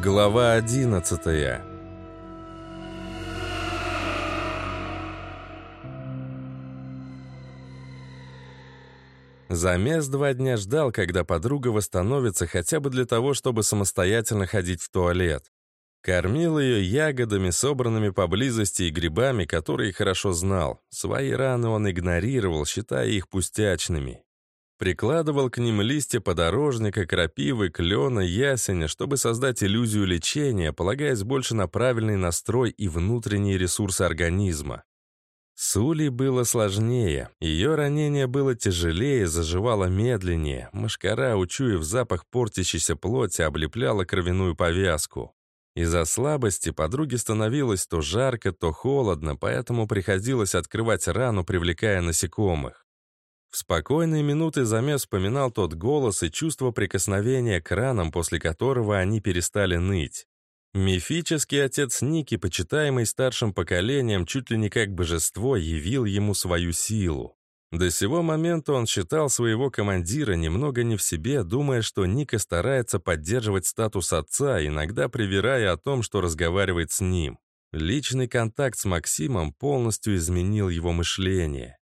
Глава 11 Замес два дня ждал, когда подруга восстановится хотя бы для того, чтобы самостоятельно ходить в туалет. Кормил ее ягодами, собранными поблизости, и грибами, которые хорошо знал. Свои раны он игнорировал, считая их пустячными. Прикладывал к ним листья подорожника, крапивы, клена, ясеня, чтобы создать иллюзию лечения, полагаясь больше на правильный настрой и внутренние ресурсы организма. С Улей было сложнее. Ее ранение было тяжелее, заживало медленнее. Машкара, учуяв запах портящейся плоти, облепляла кровяную повязку. Из-за слабости подруге становилось то жарко, то холодно, поэтому приходилось открывать рану, привлекая насекомых. В спокойные минуты замес вспоминал тот голос и чувство прикосновения к ранам, после которого они перестали ныть. Мифический отец Ники, почитаемый старшим поколением чуть ли не как божество, явил ему свою силу. До сего момента он считал своего командира немного не в себе, думая, что Ника старается поддерживать статус отца, иногда привирая о том, что разговаривает с ним. Личный контакт с Максимом полностью изменил его мышление.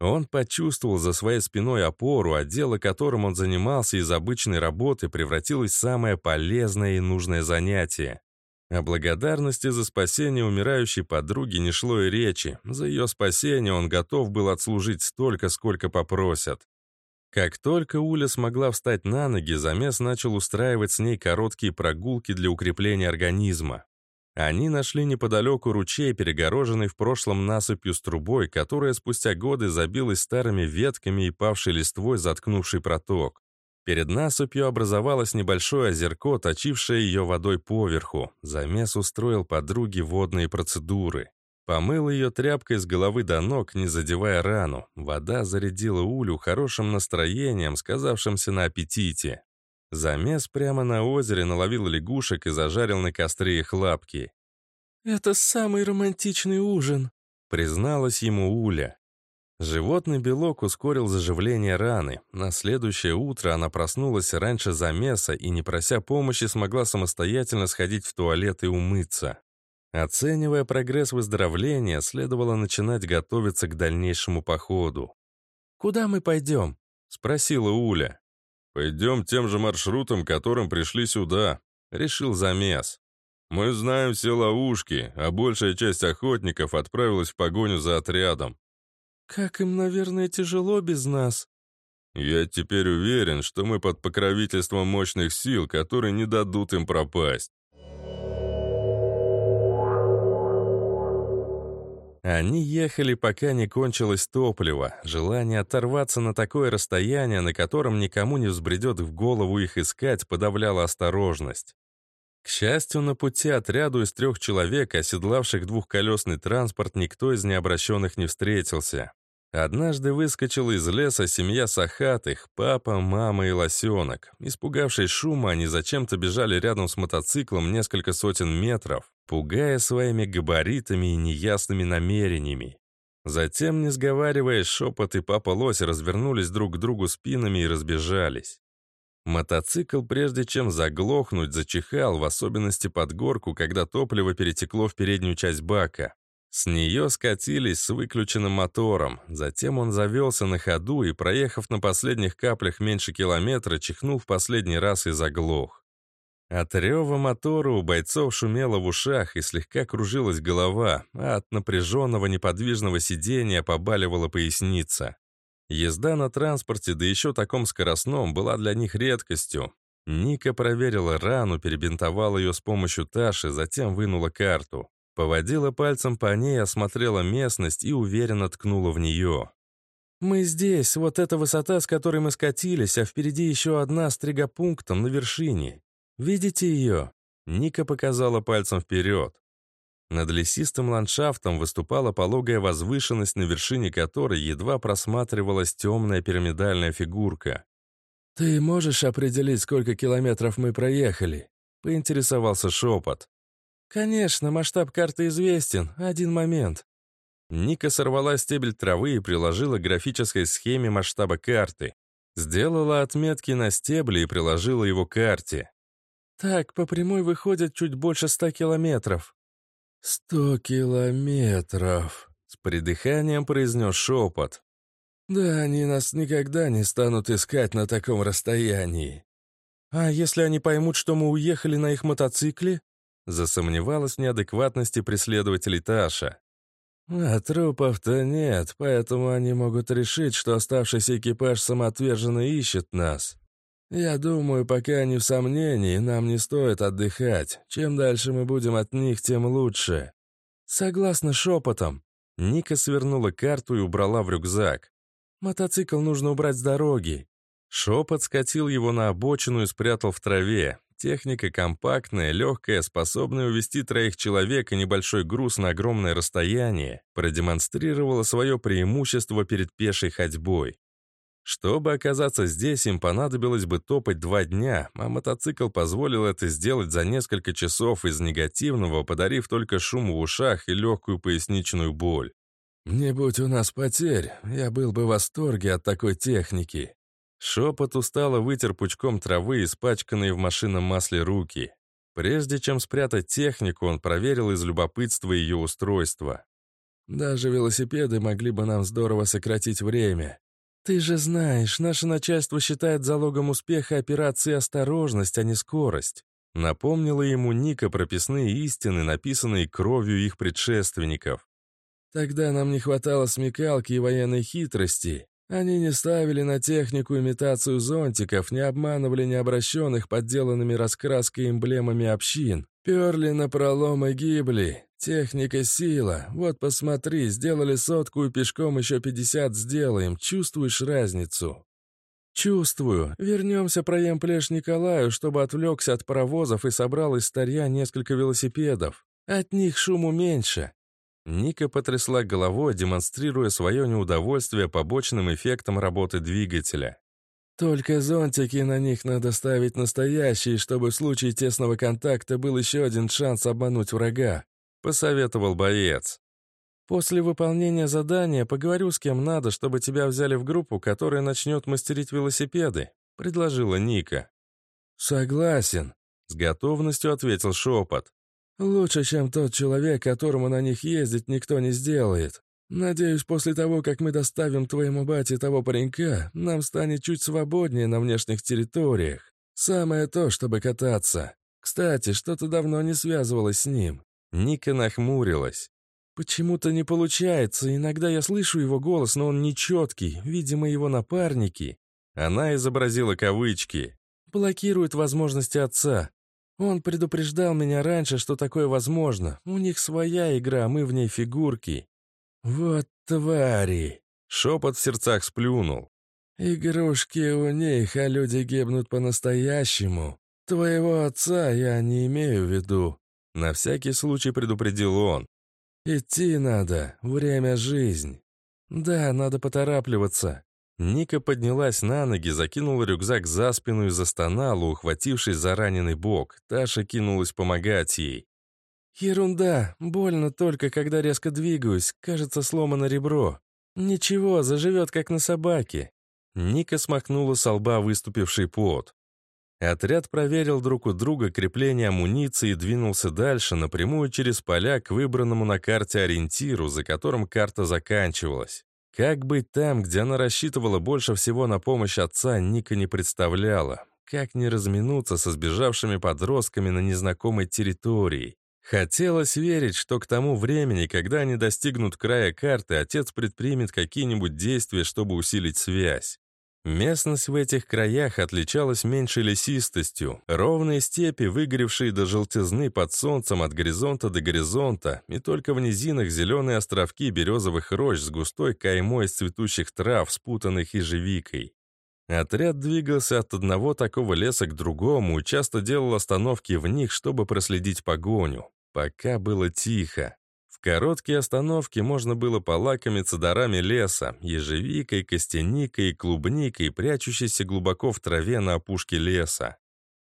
Он почувствовал за своей спиной опору, а дело, которым он занимался из обычной работы, превратилось в самое полезное и нужное занятие. О благодарности за спасение умирающей подруги не шло и речи. За ее спасение он готов был отслужить столько, сколько попросят. Как только Уля смогла встать на ноги, замес начал устраивать с ней короткие прогулки для укрепления организма. Они нашли неподалеку ручей, перегороженный в прошлом насыпью с трубой, которая спустя годы забилась старыми ветками и павшей листвой, заткнувший проток. Перед насыпью образовалось небольшое озерко, точившее ее водой поверху. Замес устроил подруге водные процедуры. Помыл ее тряпкой с головы до ног, не задевая рану. Вода зарядила Улю хорошим настроением, сказавшимся на аппетите. Замес прямо на озере наловил лягушек и зажарил на костре их лапки. «Это самый романтичный ужин», — призналась ему Уля. Животный белок ускорил заживление раны. На следующее утро она проснулась раньше замеса и, не прося помощи, смогла самостоятельно сходить в туалет и умыться. Оценивая прогресс выздоровления, следовало начинать готовиться к дальнейшему походу. «Куда мы пойдем?» — спросила Уля. «Пойдем тем же маршрутом, которым пришли сюда», — решил замес. «Мы знаем все ловушки, а большая часть охотников отправилась в погоню за отрядом. «Как им, наверное, тяжело без нас». «Я теперь уверен, что мы под покровительством мощных сил, которые не дадут им пропасть». Они ехали, пока не кончилось топливо. Желание оторваться на такое расстояние, на котором никому не взбредет в голову их искать, подавляло осторожность. К счастью, на пути отряду из трех человек, оседлавших двухколесный транспорт, никто из необращенных не встретился. Однажды выскочила из леса семья Сахатых, папа, мама и лосенок. Испугавшись шума, они зачем-то бежали рядом с мотоциклом несколько сотен метров, пугая своими габаритами и неясными намерениями. Затем, не сговариваясь, шепот и папа лось развернулись друг к другу спинами и разбежались. Мотоцикл, прежде чем заглохнуть, зачихал, в особенности под горку, когда топливо перетекло в переднюю часть бака. С нее скатились с выключенным мотором. Затем он завелся на ходу и, проехав на последних каплях меньше километра, чихнул в последний раз и заглох. От рева мотора у бойцов шумело в ушах и слегка кружилась голова, а от напряженного неподвижного сидения побаливала поясница. Езда на транспорте, да еще таком скоростном, была для них редкостью. Ника проверила рану, перебинтовала ее с помощью Таши, затем вынула карту. Поводила пальцем по ней, осмотрела местность и уверенно ткнула в нее. «Мы здесь, вот эта высота, с которой мы скатились, а впереди еще одна с тригопунктом на вершине. Видите ее?» Ника показала пальцем вперед. Над лесистым ландшафтом выступала пологая возвышенность, на вершине которой едва просматривалась темная пирамидальная фигурка. «Ты можешь определить, сколько километров мы проехали?» — поинтересовался шепот. «Конечно, масштаб карты известен. Один момент». Ника сорвала стебель травы и приложила к графической схеме масштаба карты. Сделала отметки на стебле и приложила его к карте. Так, по прямой выходит чуть больше ста километров». «Сто километров», — с придыханием произнес шепот. «Да они нас никогда не станут искать на таком расстоянии». «А если они поймут, что мы уехали на их мотоцикле?» Засомневалась в неадекватности преследователей Таша. «А трупов-то нет, поэтому они могут решить, что оставшийся экипаж самоотверженно ищет нас. Я думаю, пока они в сомнении, нам не стоит отдыхать. Чем дальше мы будем от них, тем лучше». «Согласно шепотом». Ника свернула карту и убрала в рюкзак. «Мотоцикл нужно убрать с дороги». Шепот скатил его на обочину и спрятал в траве. Техника компактная, легкая, способная увести троих человек и небольшой груз на огромное расстояние, продемонстрировала свое преимущество перед пешей ходьбой. Чтобы оказаться здесь, им понадобилось бы топать два дня, а мотоцикл позволил это сделать за несколько часов из негативного, подарив только шум в ушах и легкую поясничную боль. «Не будь у нас потерь, я был бы в восторге от такой техники», Шепот устало вытер пучком травы, испачканные в машинном масле руки. Прежде чем спрятать технику, он проверил из любопытства ее устройство. «Даже велосипеды могли бы нам здорово сократить время. Ты же знаешь, наше начальство считает залогом успеха операции осторожность, а не скорость». Напомнила ему Ника прописные истины, написанные кровью их предшественников. «Тогда нам не хватало смекалки и военной хитрости. Они не ставили на технику имитацию зонтиков, не обманывали необращенных подделанными раскраской эмблемами общин. Перли на пролом и гибли. Техника сила. Вот посмотри, сделали сотку и пешком еще пятьдесят сделаем. Чувствуешь разницу? Чувствую. Вернемся проем плешь Николаю, чтобы отвлекся от паровозов и собрал из старья несколько велосипедов. От них шуму меньше. Ника потрясла головой, демонстрируя свое неудовольствие побочным эффектом работы двигателя. «Только зонтики на них надо ставить настоящие, чтобы в случае тесного контакта был еще один шанс обмануть врага», — посоветовал боец. «После выполнения задания поговорю с кем надо, чтобы тебя взяли в группу, которая начнет мастерить велосипеды», — предложила Ника. «Согласен», — с готовностью ответил шепот. Лучше, чем тот человек, которому на них ездить никто не сделает. Надеюсь, после того, как мы доставим твоему бате того паренька, нам станет чуть свободнее на внешних территориях. Самое то, чтобы кататься. Кстати, что-то давно не связывалось с ним». Ника нахмурилась. «Почему-то не получается. Иногда я слышу его голос, но он нечеткий. Видимо, его напарники». Она изобразила кавычки. «Блокируют возможности отца. Он предупреждал меня раньше, что такое возможно. У них своя игра, мы в ней фигурки. Вот твари!» Шепот в сердцах сплюнул. «Игрушки у них, а люди гибнут по-настоящему. Твоего отца я не имею в виду». На всякий случай предупредил он. «Идти надо, время — жизнь». «Да, надо поторапливаться. Ника поднялась на ноги, закинула рюкзак за спину и застонала, ухватившись за раненый бок. Таша кинулась помогать ей. «Ерунда. Больно только, когда резко двигаюсь. Кажется, сломано ребро. Ничего, заживет, как на собаке». Ника смахнула с лба выступивший пот. Отряд проверил друг у друга крепление амуниции и двинулся дальше, напрямую через поля к выбранному на карте ориентиру, за которым карта заканчивалась. Как быть там, где она рассчитывала больше всего на помощь отца, Ника не представляла. Как не разминуться со сбежавшими подростками на незнакомой территории? Хотелось верить, что к тому времени, когда они достигнут края карты, отец предпримет какие-нибудь действия, чтобы усилить связь. Местность в этих краях отличалась меньшей лесистостью. Ровные степи, выгоревшие до желтизны под солнцем от горизонта до горизонта, и только в низинах зеленые островки березовых рощ с густой каймой из цветущих трав, спутанных ежевикой. Отряд двигался от одного такого леса к другому и часто делал остановки в них, чтобы проследить погоню. Пока было тихо. В короткие остановки можно было полакомиться дарами леса, ежевикой, костяникой клубникой, прячущейся глубоко в траве на опушке леса.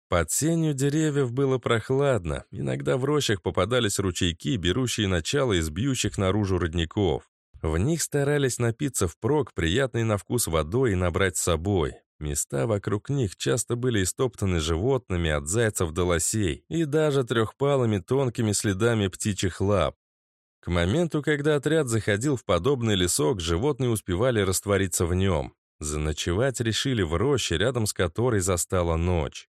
Под сенью деревьев было прохладно, иногда в рощах попадались ручейки, берущие начало из бьющих наружу родников. В них старались напиться впрок, приятной на вкус водой и набрать с собой. Места вокруг них часто были истоптаны животными от зайцев до лосей и даже трехпалыми тонкими следами птичьих лап. К моменту, когда отряд заходил в подобный лесок, животные успевали раствориться в нем. Заночевать решили в роще, рядом с которой застала ночь.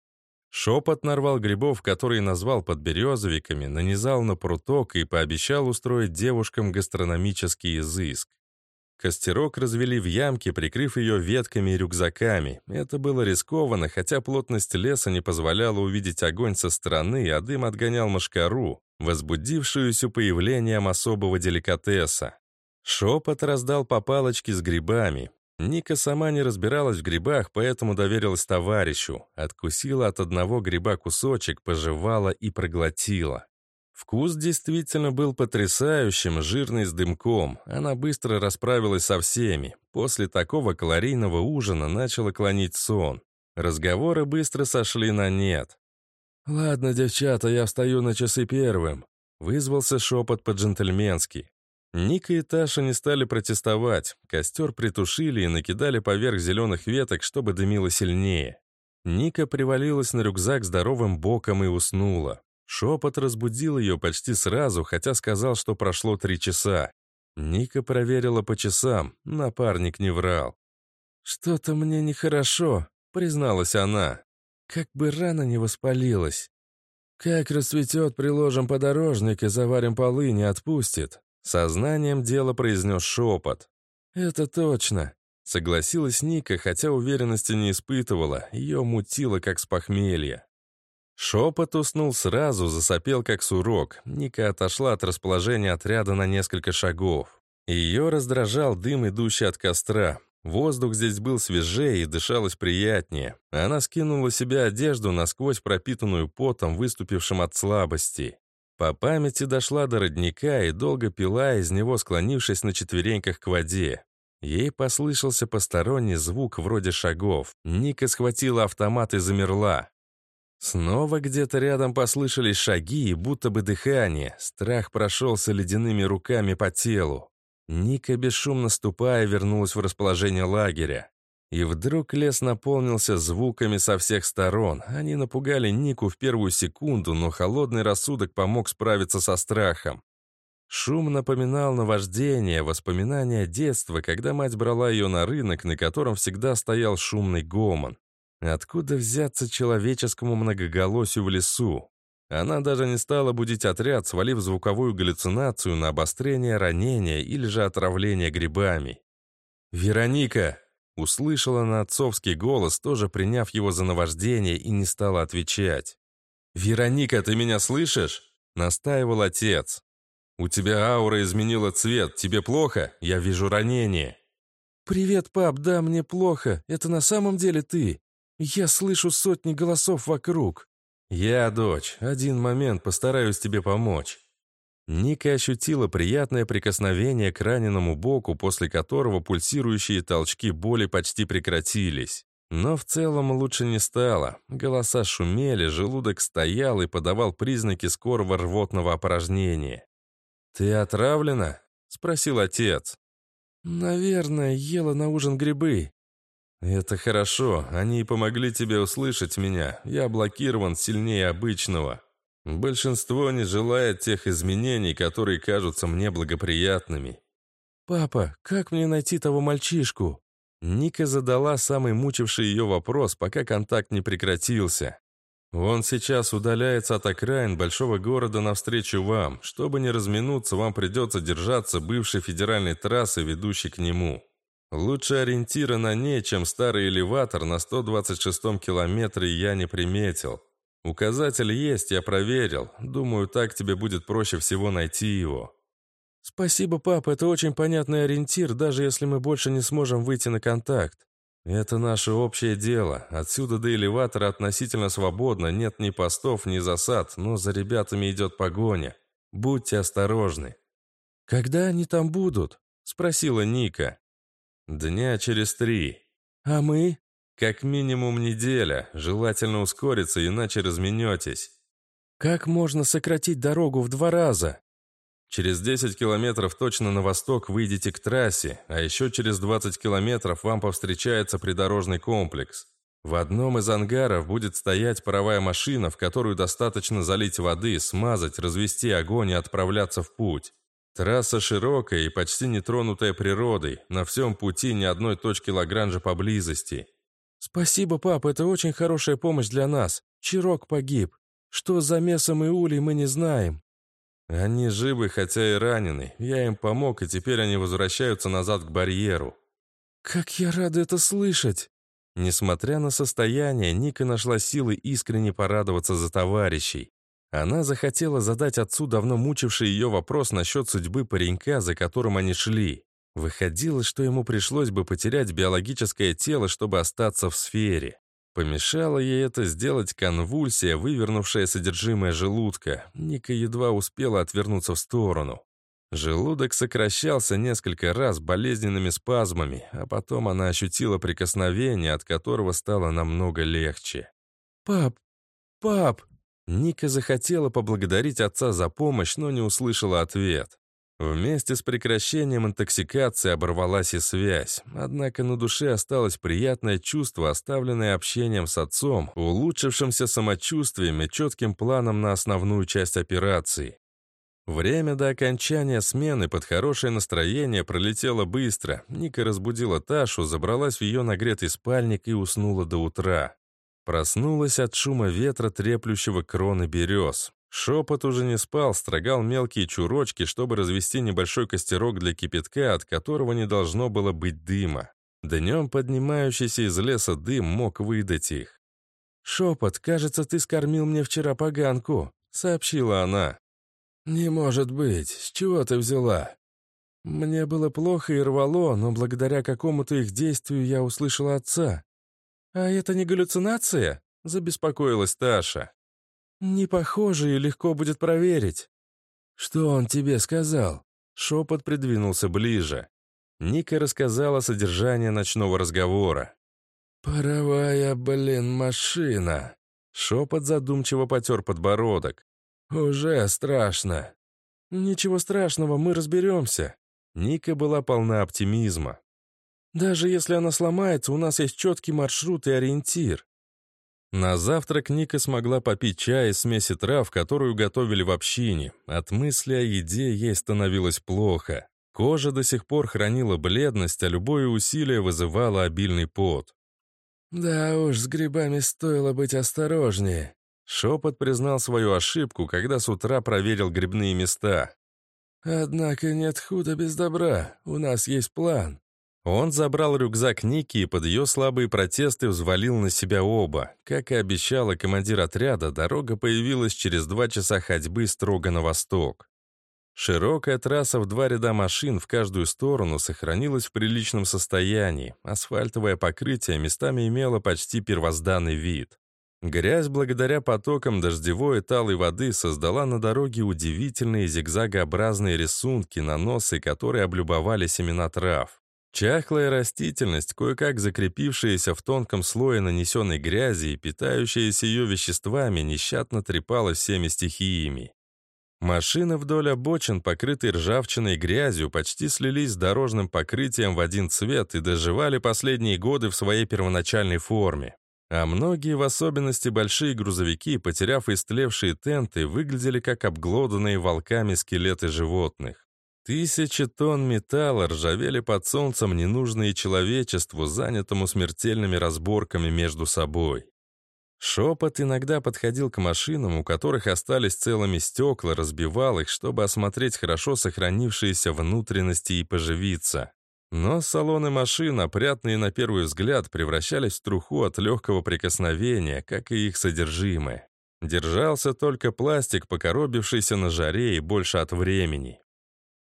Шепот нарвал грибов, которые назвал подберезовиками, нанизал на пруток и пообещал устроить девушкам гастрономический изыск. Костерок развели в ямке, прикрыв ее ветками и рюкзаками. Это было рискованно, хотя плотность леса не позволяла увидеть огонь со стороны, а дым отгонял мошкару, возбудившуюся появлением особого деликатеса. Шепот раздал по палочке с грибами. Ника сама не разбиралась в грибах, поэтому доверилась товарищу. Откусила от одного гриба кусочек, пожевала и проглотила. Вкус действительно был потрясающим, жирный с дымком. Она быстро расправилась со всеми. После такого калорийного ужина начала клонить сон. Разговоры быстро сошли на нет. «Ладно, девчата, я встаю на часы первым», — вызвался шепот по-джентльменски. Ника и Таша не стали протестовать. Костер притушили и накидали поверх зеленых веток, чтобы дымило сильнее. Ника привалилась на рюкзак здоровым боком и уснула. Шепот разбудил ее почти сразу, хотя сказал, что прошло три часа. Ника проверила по часам, напарник не врал. «Что-то мне нехорошо», — призналась она. «Как бы рано не воспалилась. Как расцветет, приложим подорожник и заварим полы, не отпустит». Сознанием дела произнес шепот. «Это точно», — согласилась Ника, хотя уверенности не испытывала, ее мутило, как с похмелья. Шепот уснул сразу, засопел как сурок. Ника отошла от расположения отряда на несколько шагов. Ее раздражал дым, идущий от костра. Воздух здесь был свежее и дышалось приятнее. Она скинула себе одежду, насквозь пропитанную потом, выступившим от слабости. По памяти дошла до родника и долго пила из него, склонившись на четвереньках к воде. Ей послышался посторонний звук вроде шагов. Ника схватила автомат и замерла. Снова где-то рядом послышались шаги и будто бы дыхание. Страх прошелся ледяными руками по телу. Ника, бесшумно ступая, вернулась в расположение лагеря. И вдруг лес наполнился звуками со всех сторон. Они напугали Нику в первую секунду, но холодный рассудок помог справиться со страхом. Шум напоминал наваждение, воспоминания детства, когда мать брала ее на рынок, на котором всегда стоял шумный гомон. Откуда взяться человеческому многоголосию в лесу? Она даже не стала будить отряд, свалив звуковую галлюцинацию на обострение ранения или же отравление грибами. «Вероника!» — услышала она отцовский голос, тоже приняв его за наваждение и не стала отвечать. «Вероника, ты меня слышишь?» — настаивал отец. «У тебя аура изменила цвет. Тебе плохо? Я вижу ранение». «Привет, пап. Да, мне плохо. Это на самом деле ты?» «Я слышу сотни голосов вокруг». «Я, дочь, один момент, постараюсь тебе помочь». Ника ощутила приятное прикосновение к раненому боку, после которого пульсирующие толчки боли почти прекратились. Но в целом лучше не стало. Голоса шумели, желудок стоял и подавал признаки скорого рвотного опорожнения. «Ты отравлена?» — спросил отец. «Наверное, ела на ужин грибы. «Это хорошо. Они помогли тебе услышать меня. Я блокирован сильнее обычного. Большинство не желает тех изменений, которые кажутся мне благоприятными». «Папа, как мне найти того мальчишку?» Ника задала самый мучивший ее вопрос, пока контакт не прекратился. «Он сейчас удаляется от окраин большого города навстречу вам. Чтобы не разминуться, вам придется держаться бывшей федеральной трассы, ведущей к нему. Лучше ориентира на ней, чем старый элеватор на 126-м километре я не приметил. Указатель есть, я проверил. Думаю, так тебе будет проще всего найти его. Спасибо, пап, это очень понятный ориентир, даже если мы больше не сможем выйти на контакт. Это наше общее дело. Отсюда до элеватора относительно свободно, нет ни постов, ни засад, но за ребятами идет погоня. Будьте осторожны. «Когда они там будут?» — спросила Ника. Дня через три. А мы? Как минимум неделя. Желательно ускориться, иначе разменетесь. Как можно сократить дорогу в два раза? Через 10 километров точно на восток выйдете к трассе, а еще через 20 километров вам повстречается придорожный комплекс. В одном из ангаров будет стоять паровая машина, в которую достаточно залить воды, смазать, развести огонь и отправляться в путь. Трасса широкая и почти нетронутая природой, на всем пути ни одной точки Лагранжа поблизости. «Спасибо, пап, это очень хорошая помощь для нас. Чирок погиб. Что за Месом и Улей, мы не знаем». «Они живы, хотя и ранены. Я им помог, и теперь они возвращаются назад к барьеру». «Как я рада это слышать!» Несмотря на состояние, Ника нашла силы искренне порадоваться за товарищей. Она захотела задать отцу давно мучивший ее вопрос насчет судьбы паренька, за которым они шли. Выходило, что ему пришлось бы потерять биологическое тело, чтобы остаться в сфере. Помешала ей это сделать конвульсия, вывернувшая содержимое желудка. Ника едва успела отвернуться в сторону. Желудок сокращался несколько раз болезненными спазмами, а потом она ощутила прикосновение, от которого стало намного легче. «Пап! Пап!» Ника захотела поблагодарить отца за помощь, но не услышала ответ. Вместе с прекращением интоксикации оборвалась и связь, однако на душе осталось приятное чувство, оставленное общением с отцом, улучшившимся самочувствием и четким планом на основную часть операции. Время до окончания смены под хорошее настроение пролетело быстро. Ника разбудила Ташу, забралась в ее нагретый спальник и уснула до утра. Проснулась от шума ветра, треплющего кроны берез. Шепот уже не спал, строгал мелкие чурочки, чтобы развести небольшой костерок для кипятка, от которого не должно было быть дыма. Днем поднимающийся из леса дым мог выдать их. «Шепот, кажется, ты скормил мне вчера поганку», — сообщила она. «Не может быть. С чего ты взяла?» Мне было плохо и рвало, но благодаря какому-то их действию я услышала отца. «А это не галлюцинация?» — забеспокоилась Таша. «Не похоже и легко будет проверить». «Что он тебе сказал?» Шепот придвинулся ближе. Ника рассказала содержание ночного разговора. «Паровая, блин, машина!» Шепот задумчиво потер подбородок. «Уже страшно». «Ничего страшного, мы разберемся». Ника была полна оптимизма. «Даже если она сломается, у нас есть четкий маршрут и ориентир». На завтрак Ника смогла попить чай из смеси трав, которую готовили в общине. От мысли о еде ей становилось плохо. Кожа до сих пор хранила бледность, а любое усилие вызывало обильный пот. «Да уж, с грибами стоило быть осторожнее», Шепот признал свою ошибку, когда с утра проверил грибные места. «Однако нет худа без добра. У нас есть план». Он забрал рюкзак Ники и под ее слабые протесты взвалил на себя оба. Как и обещала командир отряда, дорога появилась через два часа ходьбы строго на восток. Широкая трасса в два ряда машин в каждую сторону сохранилась в приличном состоянии. Асфальтовое покрытие местами имело почти первозданный вид. Грязь благодаря потокам дождевой и талой воды создала на дороге удивительные зигзагообразные рисунки, наносы, которые облюбовали семена трав. Чахлая растительность, кое-как закрепившаяся в тонком слое нанесенной грязи и питающаяся ее веществами, нещадно трепала всеми стихиями. Машины вдоль обочин, покрытые ржавчиной и грязью, почти слились с дорожным покрытием в один цвет и доживали последние годы в своей первоначальной форме. А многие, в особенности большие грузовики, потеряв истлевшие тенты, выглядели как обглоданные волками скелеты животных. Тысячи тонн металла ржавели под солнцем, ненужные человечеству, занятому смертельными разборками между собой. Шепот иногда подходил к машинам, у которых остались целыми стекла, разбивал их, чтобы осмотреть хорошо сохранившиеся внутренности и поживиться. Но салоны машин, опрятные на первый взгляд, превращались в труху от легкого прикосновения, как и их содержимое. Держался только пластик, покоробившийся на жаре и больше от времени.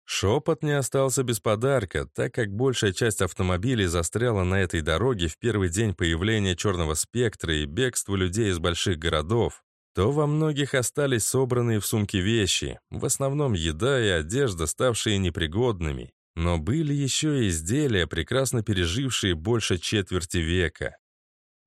Шепот не остался без подарка, так как большая часть автомобилей застряла на этой дороге в первый день появления черного спектра и бегства людей из больших городов, то во многих остались собранные в сумке вещи, в основном еда и одежда, ставшие непригодными, но были еще и изделия, прекрасно пережившие больше четверти века.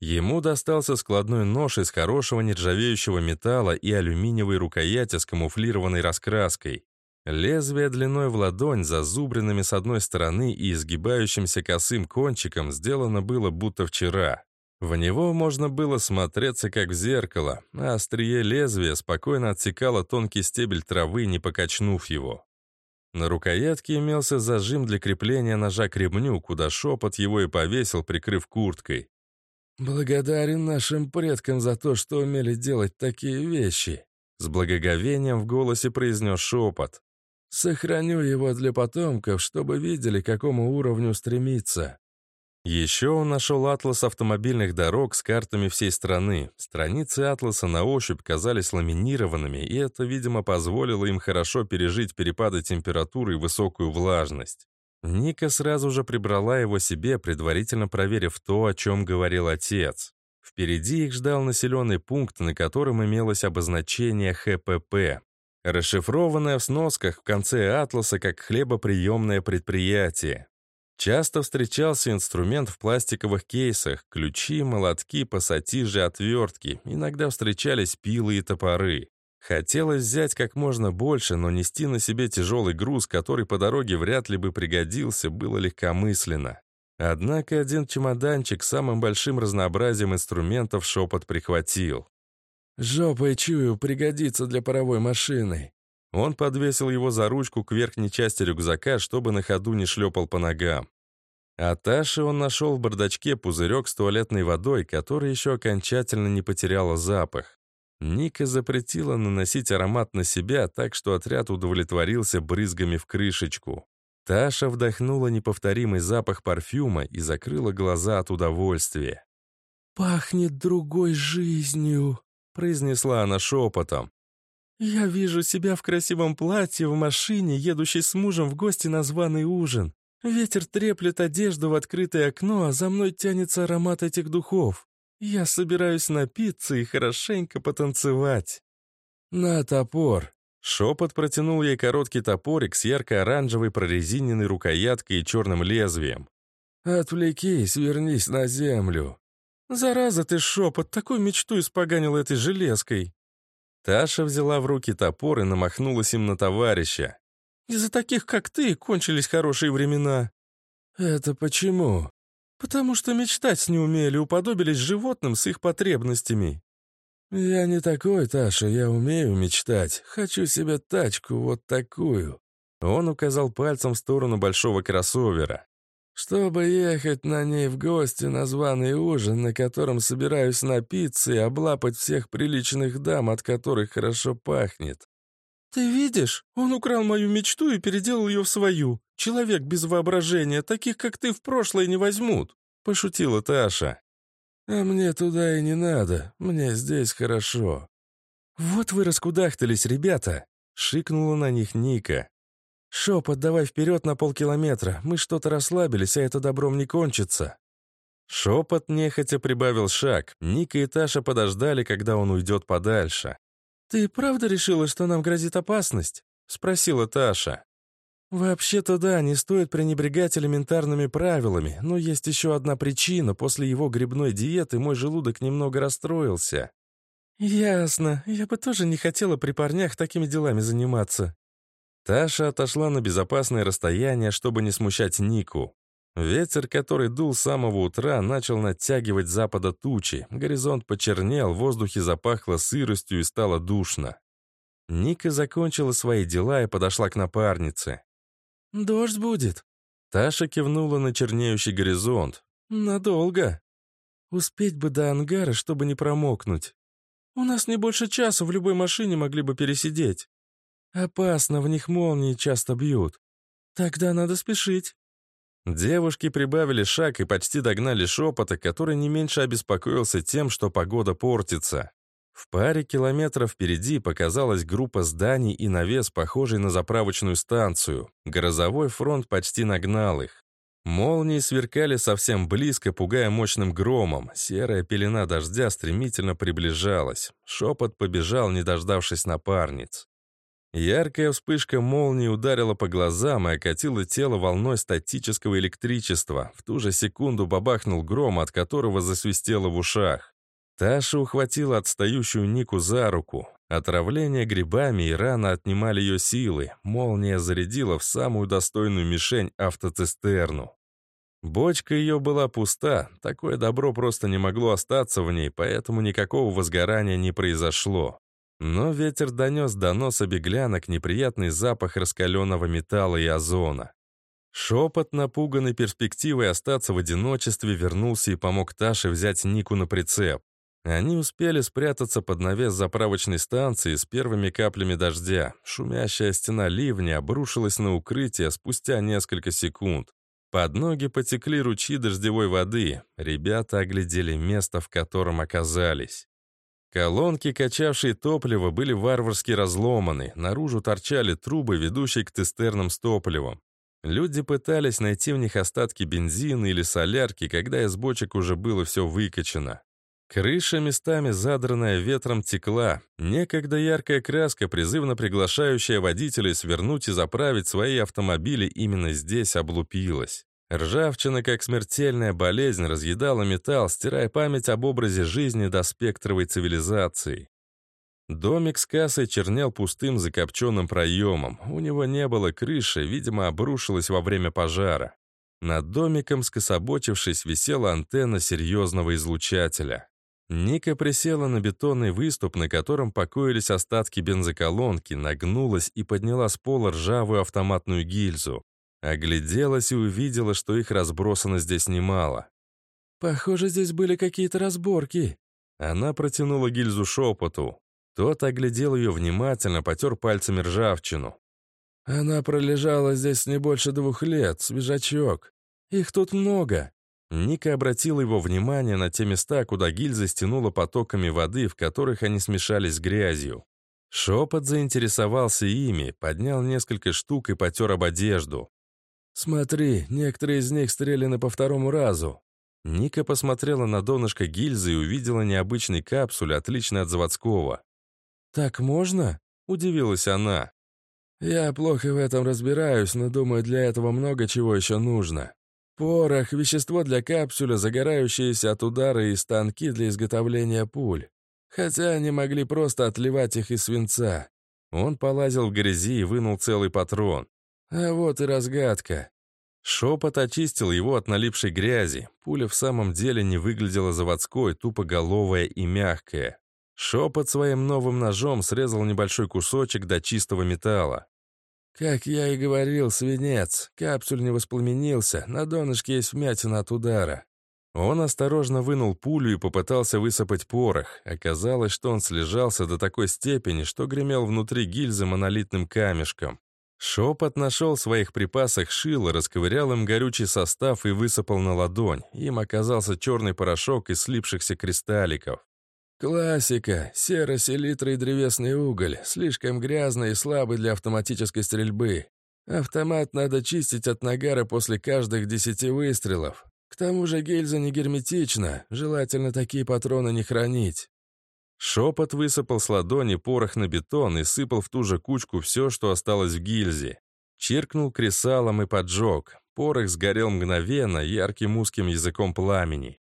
Ему достался складной нож из хорошего нержавеющего металла и алюминиевой рукояти с камуфлированной раскраской. Лезвие длиной в ладонь, зазубренными с одной стороны и изгибающимся косым кончиком, сделано было будто вчера. В него можно было смотреться, как в зеркало, а острие лезвия спокойно отсекало тонкий стебель травы, не покачнув его. На рукоятке имелся зажим для крепления ножа к ремню, куда шепот его и повесил, прикрыв курткой. «Благодарен нашим предкам за то, что умели делать такие вещи», с благоговением в голосе произнес шепот. «Сохраню его для потомков, чтобы видели, к какому уровню стремиться. Еще он нашел атлас автомобильных дорог с картами всей страны. Страницы атласа на ощупь казались ламинированными, и это, видимо, позволило им хорошо пережить перепады температуры и высокую влажность. Ника сразу же прибрала его себе, предварительно проверив то, о чем говорил отец. Впереди их ждал населенный пункт, на котором имелось обозначение ХПП, расшифрованное в сносках в конце атласа как хлебоприемное предприятие. Часто встречался инструмент в пластиковых кейсах, ключи, молотки, пассатижи, отвертки. Иногда встречались пилы и топоры. Хотелось взять как можно больше, но нести на себе тяжелый груз, который по дороге вряд ли бы пригодился, было легкомысленно. Однако один чемоданчик с самым большим разнообразием инструментов шепот прихватил. «Жопой чую, пригодится для паровой машины», он подвесил его за ручку к верхней части рюкзака, чтобы на ходу не шлепал по ногам. А Таше он нашел в бардачке пузырек с туалетной водой, который еще окончательно не потеряла запах. Ника запретила наносить аромат на себя, так что отряд удовлетворился брызгами в крышечку. Таша вдохнула неповторимый запах парфюма и закрыла глаза от удовольствия. «Пахнет другой жизнью», — произнесла она шепотом. «Я вижу себя в красивом платье, в машине, едущей с мужем в гости на званый ужин. Ветер треплет одежду в открытое окно, а за мной тянется аромат этих духов. Я собираюсь напиться и хорошенько потанцевать». «На топор!» Шепот протянул ей короткий топорик с ярко-оранжевой прорезиненной рукояткой и черным лезвием. «Отвлекись, вернись на землю». «Зараза ты, шепот, такую мечту испоганил этой железкой!» Таша взяла в руки топор и намахнулась им на товарища. «Из-за таких, как ты, кончились хорошие времена». «Это почему?» «Потому что мечтать не умели, уподобились животным с их потребностями». «Я не такой, Таша, я умею мечтать. Хочу себе тачку вот такую». Он указал пальцем в сторону большого кроссовера чтобы ехать на ней в гости на званый ужин, на котором собираюсь напиться и облапать всех приличных дам, от которых хорошо пахнет. «Ты видишь, он украл мою мечту и переделал ее в свою. Человек без воображения, таких, как ты, в прошлое не возьмут», — пошутила Таша. «А мне туда и не надо, мне здесь хорошо». «Вот вы раскудахтались, ребята!» — шикнула на них Ника. «Шепот, давай вперед на полкилометра. Мы что-то расслабились, а это добром не кончится». Шепот нехотя прибавил шаг. Ника и Таша подождали, когда он уйдет подальше. «Ты правда решила, что нам грозит опасность?» — спросила Таша. «Вообще-то да, не стоит пренебрегать элементарными правилами, но есть еще одна причина. После его грибной диеты мой желудок немного расстроился». «Ясно. Я бы тоже не хотела при парнях такими делами заниматься», Таша отошла на безопасное расстояние, чтобы не смущать Нику. Ветер, который дул с самого утра, начал натягивать запада тучи. Горизонт почернел, в воздухе запахло сыростью и стало душно. Ника закончила свои дела и подошла к напарнице. «Дождь будет». Таша кивнула на чернеющий горизонт. «Надолго. Успеть бы до ангара, чтобы не промокнуть. У нас не больше часа, в любой машине могли бы пересидеть». «Опасно, в них молнии часто бьют. Тогда надо спешить». Девушки прибавили шаг и почти догнали шепота, который не меньше обеспокоился тем, что погода портится. В паре километров впереди показалась группа зданий и навес, похожий на заправочную станцию. Грозовой фронт почти нагнал их. Молнии сверкали совсем близко, пугая мощным громом. Серая пелена дождя стремительно приближалась. Шепот побежал, не дождавшись напарниц. Яркая вспышка молнии ударила по глазам и окатила тело волной статического электричества. В ту же секунду бабахнул гром, от которого засвистело в ушах. Таша ухватила отстающую Нику за руку. Отравление грибами и рана отнимали ее силы. Молния зарядила в самую достойную мишень автоцистерну. Бочка ее была пуста, такое добро просто не могло остаться в ней, поэтому никакого возгорания не произошло. Но ветер донес до носа беглянок неприятный запах раскаленного металла и озона. Шепот, напуганный перспективой остаться в одиночестве, вернулся и помог Таше взять Нику на прицеп. Они успели спрятаться под навес заправочной станции с первыми каплями дождя. Шумящая стена ливня обрушилась на укрытие спустя несколько секунд. Под ноги потекли ручьи дождевой воды. Ребята оглядели место, в котором оказались. Колонки, качавшие топливо, были варварски разломаны. Наружу торчали трубы, ведущие к тестерным с топливом. Люди пытались найти в них остатки бензина или солярки, когда из бочек уже было все выкачано. Крыша местами задранная ветром текла. Некогда яркая краска, призывно приглашающая водителей свернуть и заправить свои автомобили именно здесь облупилась. Ржавчина, как смертельная болезнь, разъедала металл, стирая память об образе жизни до спектровой цивилизации. Домик с кассой чернел пустым закопченным проемом. У него не было крыши, видимо, обрушилась во время пожара. Над домиком, скособочившись, висела антенна серьезного излучателя. Ника присела на бетонный выступ, на котором покоились остатки бензоколонки, нагнулась и подняла с пола ржавую автоматную гильзу. Огляделась и увидела, что их разбросано здесь немало. «Похоже, здесь были какие-то разборки». Она протянула гильзу шепоту. Тот оглядел ее внимательно, потер пальцами ржавчину. «Она пролежала здесь не больше двух лет, свежачок. Их тут много». Ника обратила его внимание на те места, куда гильза стянула потоками воды, в которых они смешались с грязью. Шепот заинтересовался ими, поднял несколько штук и потер об одежду. «Смотри, некоторые из них стреляны по второму разу». Ника посмотрела на донышко гильзы и увидела необычный капсуль, отличный от заводского. «Так можно?» — удивилась она. «Я плохо в этом разбираюсь, но думаю, для этого много чего еще нужно. Порох, вещество для капсуля, загорающиеся от удара и станки для изготовления пуль. Хотя они могли просто отливать их из свинца. Он полазил в грязи и вынул целый патрон. А вот и разгадка. Шепот очистил его от налипшей грязи. Пуля в самом деле не выглядела заводской, тупоголовая и мягкая. Шепот своим новым ножом срезал небольшой кусочек до чистого металла. «Как я и говорил, свинец. Капсуль не воспламенился, на донышке есть вмятина от удара». Он осторожно вынул пулю и попытался высыпать порох. Оказалось, что он слежался до такой степени, что гремел внутри гильзы монолитным камешком. Шепот нашел в своих припасах шило, расковырял им горючий состав и высыпал на ладонь. Им оказался черный порошок из слипшихся кристалликов. Классика. Сера, селитра и древесный уголь. Слишком грязный и слабый для автоматической стрельбы. Автомат надо чистить от нагара после каждых десяти выстрелов. К тому же гильза не герметична. Желательно такие патроны не хранить. Шепот высыпал с ладони порох на бетон и сыпал в ту же кучку все, что осталось в гильзе. Чиркнул кресалом и поджег. Порох сгорел мгновенно, ярким узким языком пламени.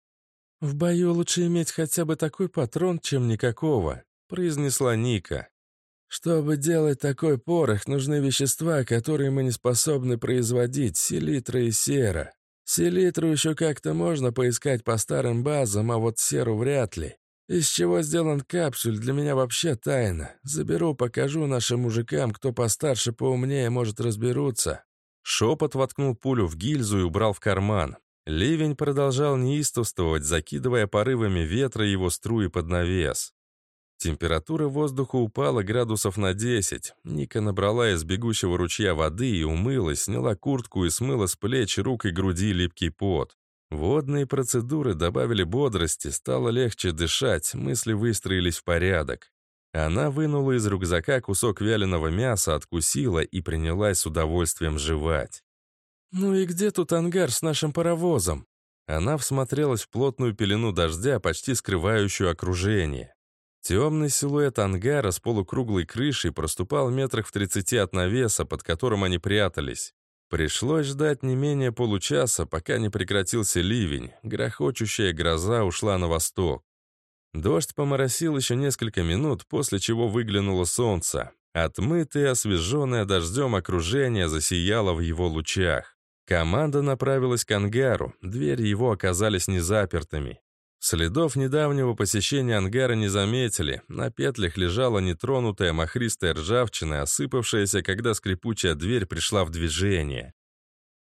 «В бою лучше иметь хотя бы такой патрон, чем никакого», — произнесла Ника. «Чтобы делать такой порох, нужны вещества, которые мы не способны производить, селитра и сера. Селитру еще как-то можно поискать по старым базам, а вот серу вряд ли. Из чего сделан капсуль, для меня вообще тайна. Заберу, покажу нашим мужикам, кто постарше, поумнее, может, разберутся». Шепот воткнул пулю в гильзу и убрал в карман. Ливень продолжал неистовствовать, закидывая порывами ветра его струи под навес. Температура воздуха упала градусов на 10. Ника набрала из бегущего ручья воды и умылась, сняла куртку и смыла с плеч, рук и груди липкий пот. Водные процедуры добавили бодрости, стало легче дышать, мысли выстроились в порядок. Она вынула из рюкзака кусок вяленого мяса, откусила и принялась с удовольствием жевать. «Ну и где тут ангар с нашим паровозом?» Она всмотрелась в плотную пелену дождя, почти скрывающую окружение. Темный силуэт ангара с полукруглой крышей проступал метрах в тридцати от навеса, под которым они прятались. Пришлось ждать не менее получаса, пока не прекратился ливень. Грохочущая гроза ушла на восток. Дождь поморосил еще несколько минут, после чего выглянуло солнце. Отмытое, освеженное дождем окружение засияло в его лучах. Команда направилась к ангару, двери его оказались незапертыми. Следов недавнего посещения ангара не заметили, на петлях лежала нетронутая махристая ржавчина, осыпавшаяся, когда скрипучая дверь пришла в движение.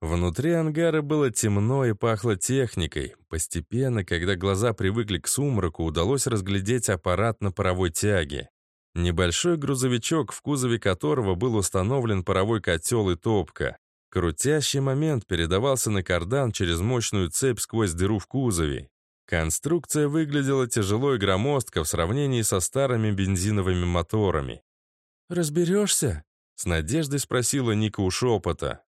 Внутри ангара было темно и пахло техникой. Постепенно, когда глаза привыкли к сумраку, удалось разглядеть аппарат на паровой тяге. Небольшой грузовичок, в кузове которого был установлен паровой котел и топка. Крутящий момент передавался на кардан через мощную цепь сквозь дыру в кузове. Конструкция выглядела тяжело и громоздко в сравнении со старыми бензиновыми моторами. «Разберешься?» — с надеждой спросила Ника у шепота.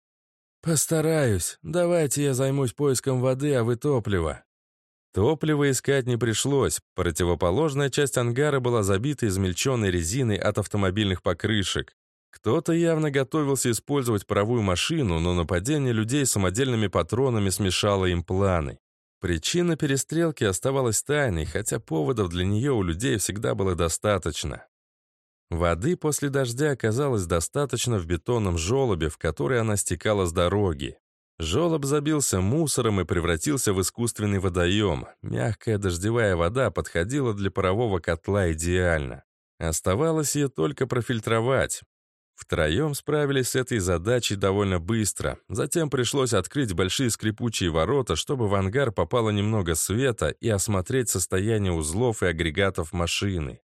«Постараюсь. Давайте я займусь поиском воды, а вы топлива». Топливо искать не пришлось. Противоположная часть ангара была забита измельченной резиной от автомобильных покрышек. Кто-то явно готовился использовать паровую машину, но нападение людей самодельными патронами смешало им планы. Причина перестрелки оставалась тайной, хотя поводов для нее у людей всегда было достаточно. Воды после дождя оказалось достаточно в бетонном желобе, в который она стекала с дороги. Желоб забился мусором и превратился в искусственный водоем. Мягкая дождевая вода подходила для парового котла идеально. Оставалось ее только профильтровать. Втроем справились с этой задачей довольно быстро. Затем пришлось открыть большие скрипучие ворота, чтобы в ангар попало немного света и осмотреть состояние узлов и агрегатов машины.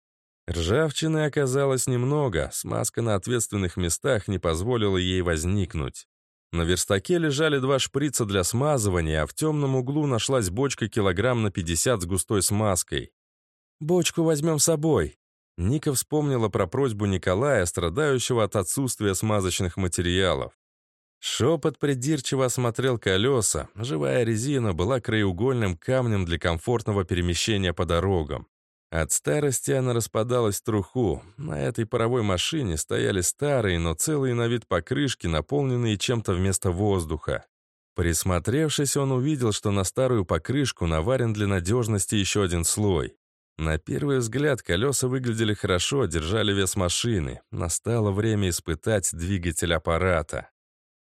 Ржавчины оказалось немного, смазка на ответственных местах не позволила ей возникнуть. На верстаке лежали два шприца для смазывания, а в темном углу нашлась бочка килограмм на 50 с густой смазкой. «Бочку возьмем с собой», Ника вспомнила про просьбу Николая, страдающего от отсутствия смазочных материалов. Шепот придирчиво осмотрел колеса. Живая резина была краеугольным камнем для комфортного перемещения по дорогам. От старости она распадалась в труху. На этой паровой машине стояли старые, но целые на вид покрышки, наполненные чем-то вместо воздуха. Присмотревшись, он увидел, что на старую покрышку наварен для надежности еще один слой. На первый взгляд колеса выглядели хорошо, держали вес машины. Настало время испытать двигатель аппарата.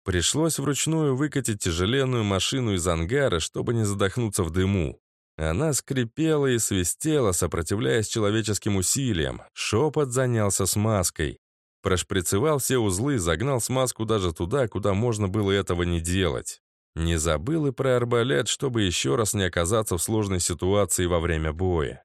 Пришлось вручную выкатить тяжеленную машину из ангара, чтобы не задохнуться в дыму. Она скрипела и свистела, сопротивляясь человеческим усилиям. Шепот занялся смазкой. Прошприцевал все узлы, загнал смазку даже туда, куда можно было этого не делать. Не забыл и про арбалет, чтобы еще раз не оказаться в сложной ситуации во время боя.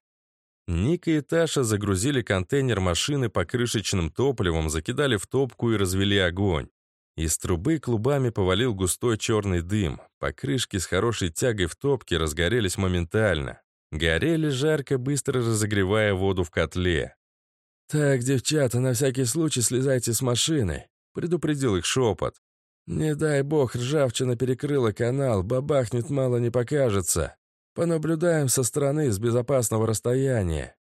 Ника и Таша загрузили контейнер машины покрышечным топливом, закидали в топку и развели огонь. Из трубы клубами повалил густой черный дым. Покрышки с хорошей тягой в топке разгорелись моментально. Горели жарко, быстро разогревая воду в котле. «Так, девчата, на всякий случай слезайте с машины», — предупредил их шепот. «Не дай бог, ржавчина перекрыла канал, бабахнет мало не покажется». Понаблюдаем со стороны с безопасного расстояния».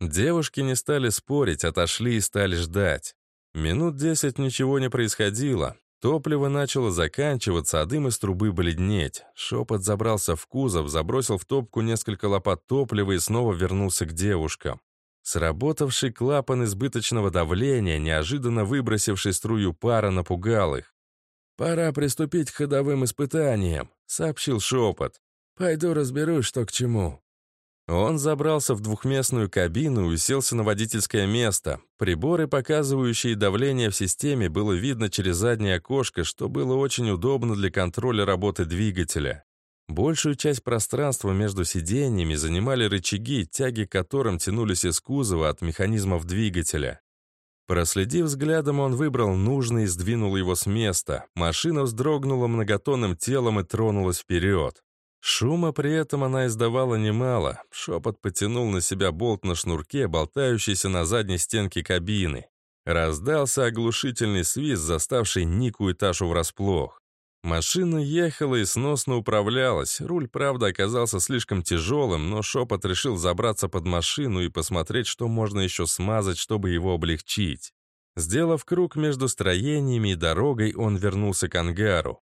Девушки не стали спорить, отошли и стали ждать. Минут десять ничего не происходило. Топливо начало заканчиваться, а дым из трубы бледнеть. Шепот забрался в кузов, забросил в топку несколько лопат топлива и снова вернулся к девушкам. Сработавший клапан избыточного давления, неожиданно выбросивший струю пара, напугал их. «Пора приступить к ходовым испытаниям», — сообщил шепот. Пойду разберусь, что к чему». Он забрался в двухместную кабину и уселся на водительское место. Приборы, показывающие давление в системе, было видно через заднее окошко, что было очень удобно для контроля работы двигателя. Большую часть пространства между сиденьями занимали рычаги, тяги которым тянулись из кузова от механизмов двигателя. Проследив взглядом, он выбрал нужный и сдвинул его с места. Машина вздрогнула многотонным телом и тронулась вперед. Шума при этом она издавала немало. Шепот потянул на себя болт на шнурке, болтающийся на задней стенке кабины. Раздался оглушительный свист, заставший Нику и Ташу врасплох. Машина ехала и сносно управлялась. Руль, правда, оказался слишком тяжелым, но Шепот решил забраться под машину и посмотреть, что можно еще смазать, чтобы его облегчить. Сделав круг между строениями и дорогой, он вернулся к ангару.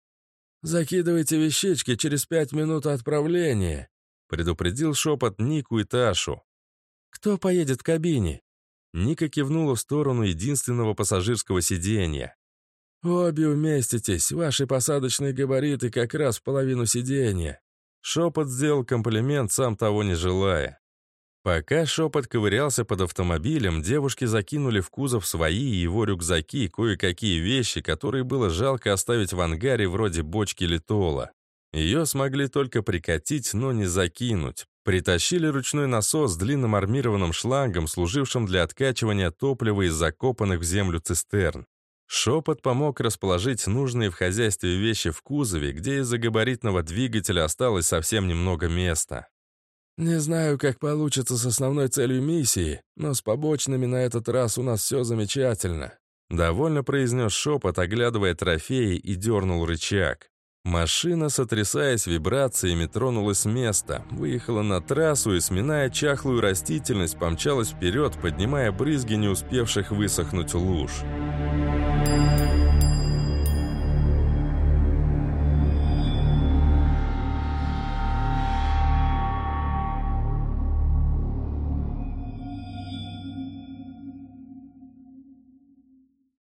«Закидывайте вещички через пять минут отправления», — предупредил шепот Нику и Ташу. «Кто поедет в кабине?» Ника кивнула в сторону единственного пассажирского сиденья. «Обе уместитесь, ваши посадочные габариты как раз в половину сиденья». Шепот сделал комплимент, сам того не желая. Пока шепот ковырялся под автомобилем, девушки закинули в кузов свои и его рюкзаки, кое-какие вещи, которые было жалко оставить в ангаре вроде бочки литола. Ее смогли только прикатить, но не закинуть. Притащили ручной насос с длинным армированным шлангом, служившим для откачивания топлива из закопанных в землю цистерн. Шепот помог расположить нужные в хозяйстве вещи в кузове, где из-за габаритного двигателя осталось совсем немного места. «Не знаю, как получится с основной целью миссии, но с побочными на этот раз у нас все замечательно», довольно произнес шепот, оглядывая трофеи и дернул рычаг. Машина, сотрясаясь вибрациями, тронулась с места, выехала на трассу и, сминая чахлую растительность, помчалась вперед, поднимая брызги не успевших высохнуть луж. Thank